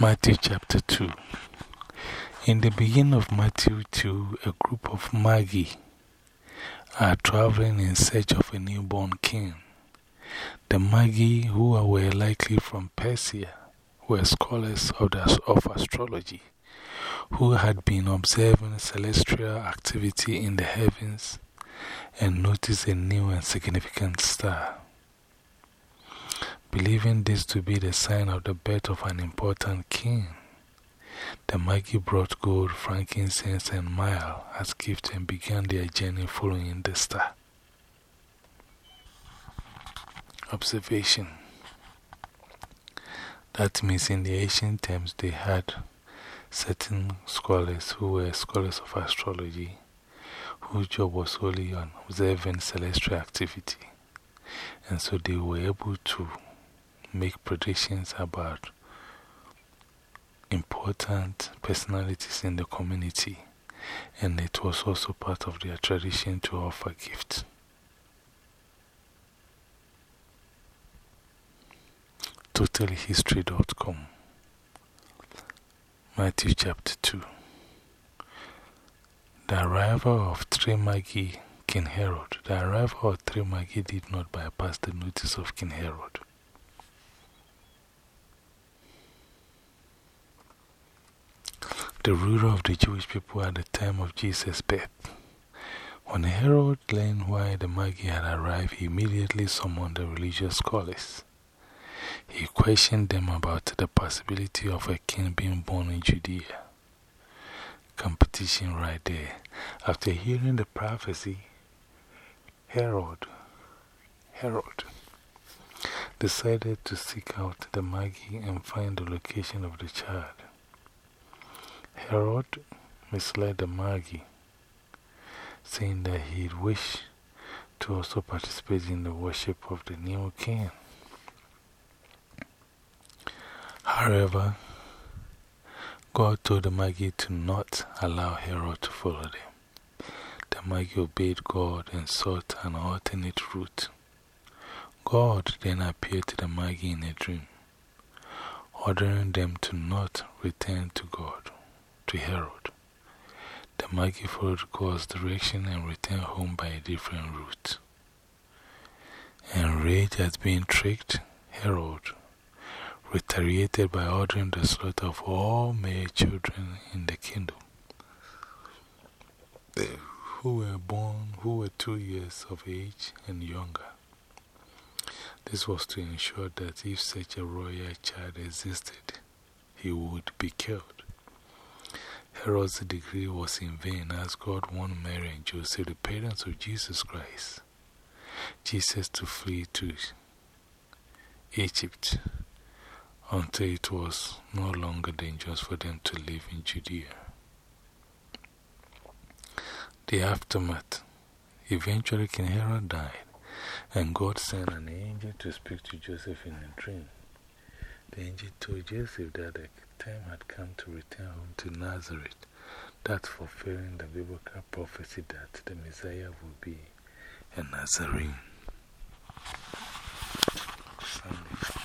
Matthew chapter 2. In the beginning of Matthew 2, a group of Magi are traveling in search of a newborn king. The Magi, who were likely from Persia, were scholars of, of astrology who had been observing celestial activity in the heavens and noticed a new and significant star. Believing this to be the sign of the birth of an important king, the Magi brought gold, frankincense, and myrrh as gifts and began their journey following the star. Observation That means in the ancient times they had certain scholars who were scholars of astrology whose job was solely on observing celestial activity. And so they were able to make predictions about important personalities in the community, and it was also part of their tradition to offer gifts. TotalHistory.com Matthew chapter 2 The arrival of three Magi, King Herod. The arrival of three Magi did not bypass the notice of King Herod. The ruler of the Jewish people at the time of Jesus' birth. When Herod learned why the Magi had arrived, he immediately summoned the religious scholars. He questioned them about the possibility of a king being born in Judea. Competition right there. After hearing the prophecy, Herod, Herod decided to seek out the Magi and find the location of the child. Herod misled the Magi, saying that he wished to also participate in the worship of the new king. However, God told the Magi to not allow Herod to follow them. The Magi obeyed God and sought an alternate route. God then appeared to the Magi in a dream, ordering them to not return to God to Herod. The Magi followed God's direction and returned home by a different route. Enraged at being tricked, Herod retaliated by ordering the slaughter of all male children in the kingdom who were born, who were two years of age and younger. This was to ensure that if such a royal child existed, he would be killed. Herod's decree was in vain as God warned Mary and Joseph, the parents of Jesus Christ, Jesus to flee to Egypt until it was no longer dangerous for them to live in Judea. The aftermath. Eventually, King Herod died, and God sent an angel to speak to Joseph in a dream. The angel told Joseph that the time had come to return home to Nazareth, that fulfilling the biblical prophecy that the Messiah would be a Nazarene. Sunday.